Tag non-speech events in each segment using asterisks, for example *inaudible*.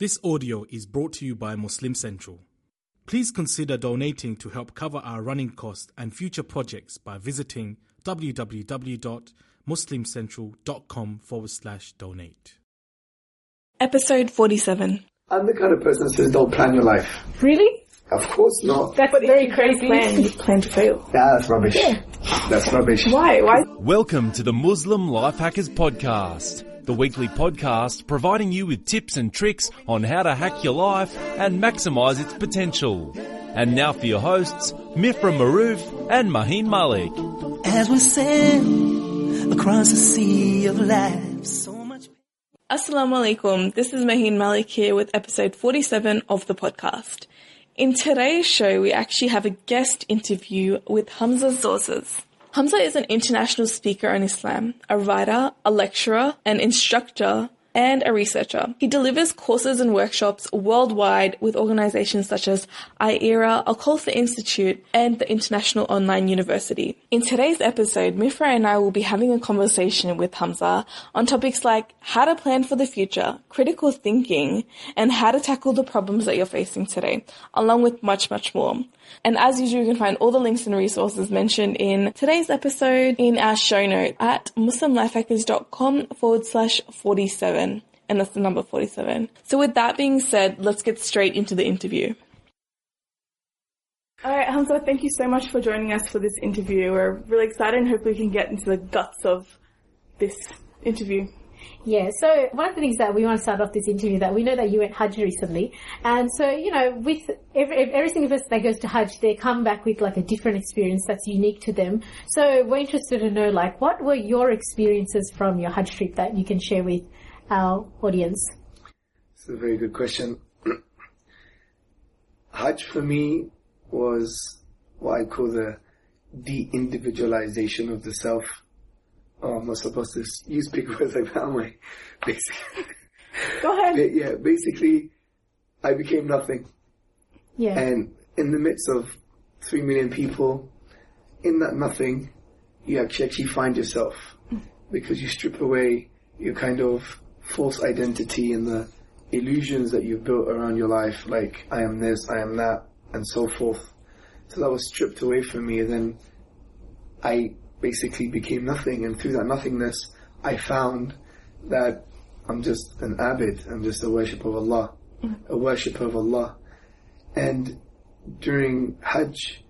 This audio is brought to you by Muslim Central. Please consider donating to help cover our running costs and future projects by visiting www.muslimcentral.com forward slash donate. Episode 47. I'm the kind of person that says don't plan your life. Really? Of course not. That's very crazy. Plan, you plan to fail. Yeah, that's rubbish. Yeah. That's rubbish. Why? Why? Welcome to the Muslim Life Hackers Podcast, the weekly podcast providing you with tips and tricks on how to hack your life and maximize its potential. And now for your hosts, Mifrah Mahroof and Maheen Malik. As we sail across the sea of life, so much. Assalamu alaikum. This is Maheen Malik here with episode 47 of the podcast. In today's show, we actually have a guest interview with Hamza Tzortzis. Hamza is an international speaker on Islam, a writer, a lecturer, an instructor, and a researcher. He delivers courses and workshops worldwide with organizations such as IERA, Al Khalifa Institute, and the International Online University. In today's episode, Mifrah and I will be having a conversation with Hamza on topics like how to plan for the future, critical thinking, and how to tackle the problems that you're facing today, along with much, much more. And as usual, you can find all the links and resources mentioned in today's episode in our show note at muslimlifehackers.com forward slash 47. And that's the number 47. So with that being said, let's get straight into the interview. All right, Hamza, thank you so much for joining us for this interview. We're really excited and hopefully we can get into the guts of this interview. Yeah, so one of the things that we want to start off this interview that we know that you went Hajj recently, and so you know, with every, every single person that goes to Hajj, they come back with like a different experience that's unique to them. So we're interested to know, like, what were your experiences from your Hajj trip that you can share with our audience? It's a very good question. *clears throat* Hajj for me was what I call the de-individualization of the self. Oh, I'm not supposed to use big *laughs* words like that, am I? Basically, *laughs* Go ahead. Yeah, basically, I became nothing. Yeah, And in the midst of three million people, in that nothing, you actually, actually find yourself. Mm. Because you strip away your kind of false identity and the illusions that you've built around your life, like, I am this, I am that, and so forth. So that was stripped away from me, and then I basically became nothing, and through that nothingness, I found that I'm just an abid, I'm just a worshipper of Allah, a worshipper of Allah. And during Hajj,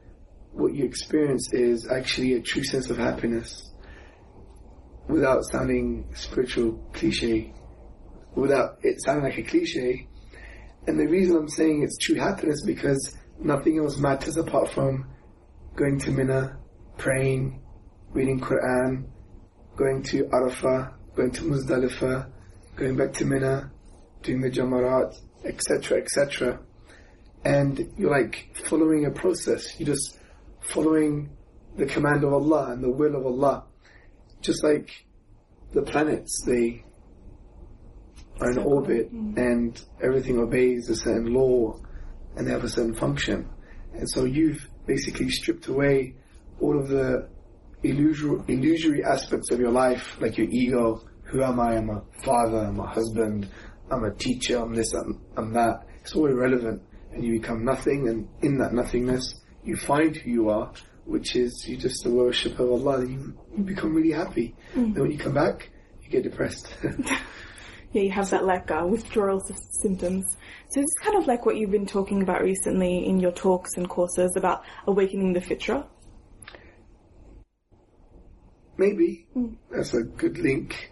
what you experience is actually a true sense of happiness. Without sounding spiritual cliche, without it sounding like a cliche. And the reason I'm saying it's true happiness because nothing else matters apart from going to Mina, praying, reading Quran, going to Arafah, going to Muzdalifah, going back to Mina, doing the Jamarat, etc., etc and you're like following a process. You're just following the command of Allah and the will of Allah. Just like the planets, they are in orbit mm. and everything obeys a certain law and they have a certain function. And so you've basically stripped away all of the illusory, illusory aspects of your life, like your ego. Who am I? I'm a father, I'm a husband, I'm a teacher, I'm this, I'm, I'm that. It's all irrelevant and you become nothing, and in that nothingness, you find who you are, which is you just a worship of Allah. You, you become really happy. Mm. And when you come back, you get depressed. *laughs* *laughs* Yeah, you have that like uh, withdrawal symptoms. So it's kind of like what you've been talking about recently in your talks and courses about awakening the fitra. Maybe that's a good link.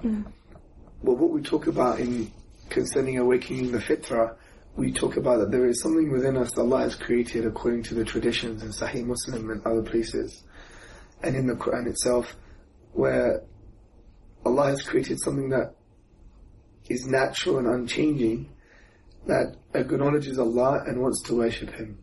Well, what we talk about in concerning awakening the fitra, we talk about that there is something within us that Allah has created according to the traditions in Sahih Muslim and other places, and in the Quran itself, where Allah has created something that is natural and unchanging, that acknowledges Allah and wants to worship Him.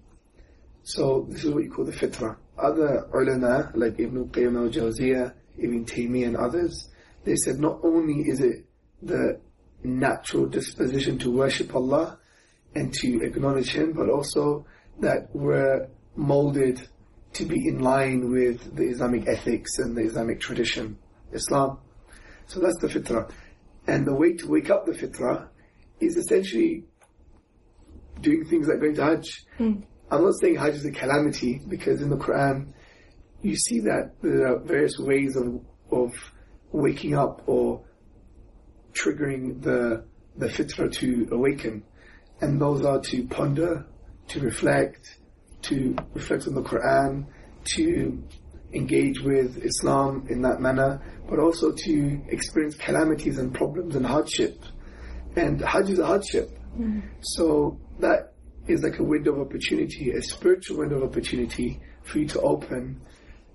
So this is what you call the fitra. Other ulama, like Ibn Qayyim al-Jawziyah, Ibn Taymiyyah and others, they said not only is it the natural disposition to worship Allah and to acknowledge Him, but also that we're molded to be in line with the Islamic ethics and the Islamic tradition, Islam. So that's the fitrah. And the way to wake up the fitrah is essentially doing things like going to Hajj. Hmm. I'm not saying Hajj is a calamity because in the Quran you see that there are various ways of of waking up or triggering the the fitra to awaken, and those are to ponder, to reflect, to reflect on the Quran, to engage with Islam in that manner, but also to experience calamities and problems and hardship. And Hajj is a hardship. Mm-hmm. So that is like a window of opportunity, a spiritual window of opportunity for you to open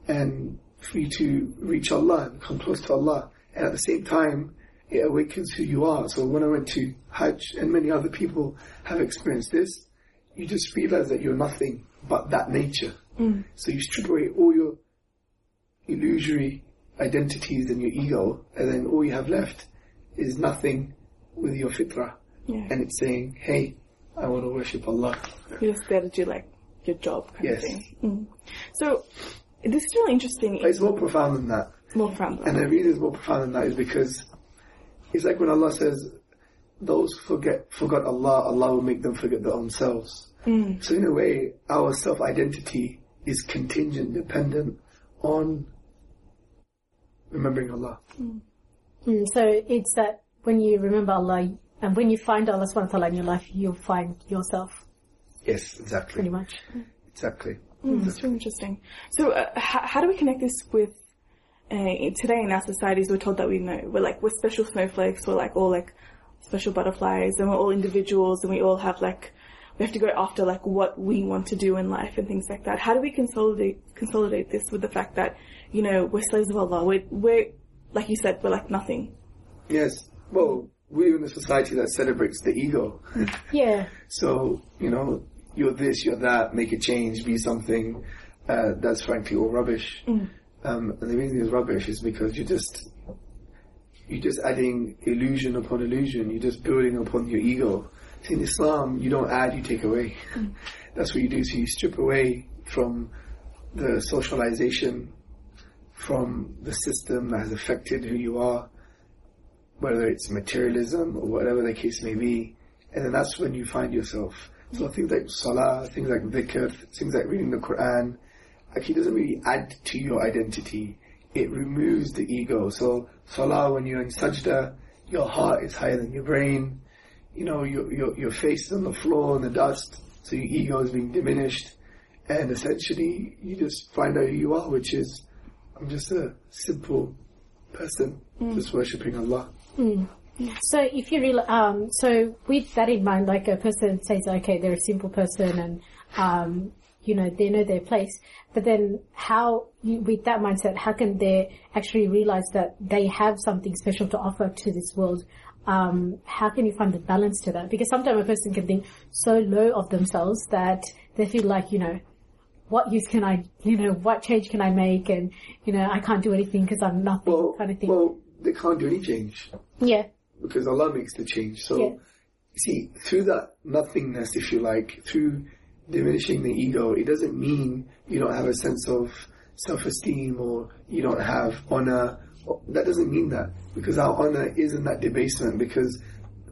and for you to reach Allah and come close to Allah. And at the same time, it awakens who you are. So when I went to Hajj, and many other people have experienced this, you just realize that you're nothing but that nature. Mm. So you strip away all your illusory identities and your ego, and then all you have left is nothing with your fitrah. Yeah. And it's saying, hey, I want to worship Allah. You're just to do like your job kind Yes. of thing. Mm. So this is really interesting. But it's more profound than that. more from And the reason it's more profound than that is because it's like when Allah says, those forget forgot Allah, Allah will make them forget their own selves. So in a way, our self-identity is contingent, dependent on remembering Allah. Mm, so it's that when you remember Allah and when you find Allah subhanahu wa ta'ala in your life, you'll find yourself Yes, exactly. pretty much. Exactly. Mm, that's really interesting. So, uh, how, how do we connect this with uh, today in our societies? We're told that we know we're like we're special snowflakes. We're like all like special butterflies, and we're all individuals, and we all have like we have to go after like what we want to do in life and things like that. How do we consolidate consolidate this with the fact that you know we're slaves of Allah? We're we're like you said, we're like nothing. Yes. Well, we live in a society that celebrates the ego. *laughs* Yeah. So, you know, you're this, you're that, make a change, be something. Uh, that's frankly all rubbish. Um, and the reason it's rubbish is because you're just, you're just adding illusion upon illusion. You're just building upon your ego. See, in Islam, you don't add, you take away. That's what you do. So you strip away from the socialization, from the system that has affected who you are, whether it's materialism or whatever the case may be. And then that's when you find yourself. So things like salah, things like dhikr, things like reading the Quran, actually doesn't really add to your identity. It removes the ego. So salah, when you're in sajda, your heart is higher than your brain. You know, your, your, your face is on the floor in the dust, so your ego is being diminished. And essentially, you just find out who you are, which is, I'm just a simple person, just worshipping Allah. So if you real, um, so with that in mind, like a person says, okay, they're a simple person and, um, you know, they know their place. But then how, with that mindset, how can they actually realize that they have something special to offer to this world? Um, how can you find the balance to that? Because sometimes a person can think so low of themselves that they feel like, you know, what use can I, you know, what change can I make? And, you know, I can't do anything because I'm nothing Well, kind of thing. well, they can't do any change yeah. because Allah makes the change. So, Yeah. see, through that nothingness, if you like, through diminishing the ego, it doesn't mean you don't have a sense of self-esteem or you don't have honor. That doesn't mean that because our honor isn't that debasement because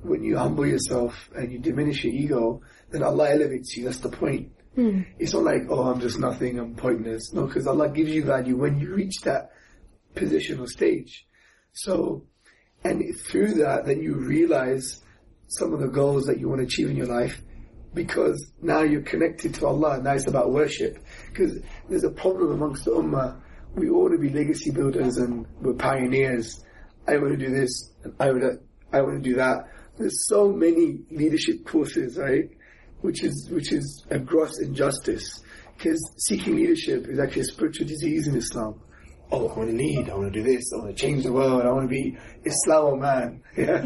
when you humble yourself and you diminish your ego, then Allah elevates you. That's the point. Hmm. It's not like, oh, I'm just nothing, I'm pointless. No, because Allah gives you value when you reach that position or stage. So, and through that, then you realize some of the goals that you want to achieve in your life because now you're connected to Allah. Now it's about worship. Because there's a problem amongst the Ummah. We all want to be legacy builders and we're pioneers. I want to do this and I want to, I want to do that. There's so many leadership courses, right? Which is, which is a gross injustice. Because seeking leadership is actually a spiritual disease in Islam oh, I want to lead, I want to do this, I want to change the world, I want to be Islam man. *laughs* Yeah.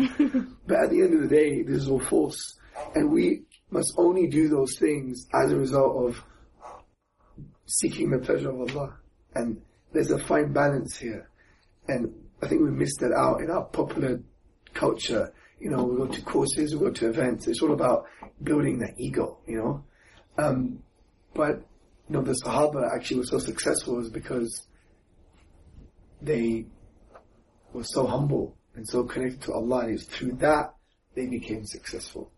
but at the end of the day, this is all false. And we must only do those things as a result of seeking the pleasure of Allah. And there's a fine balance here. And I think we missed that out in our popular culture. You know, we go to courses, we go to events. It's all about building that ego, you know. Um, but, you know, the Sahaba actually were so successful is because they were so humble and so connected to Allah, and it's through that they became successful.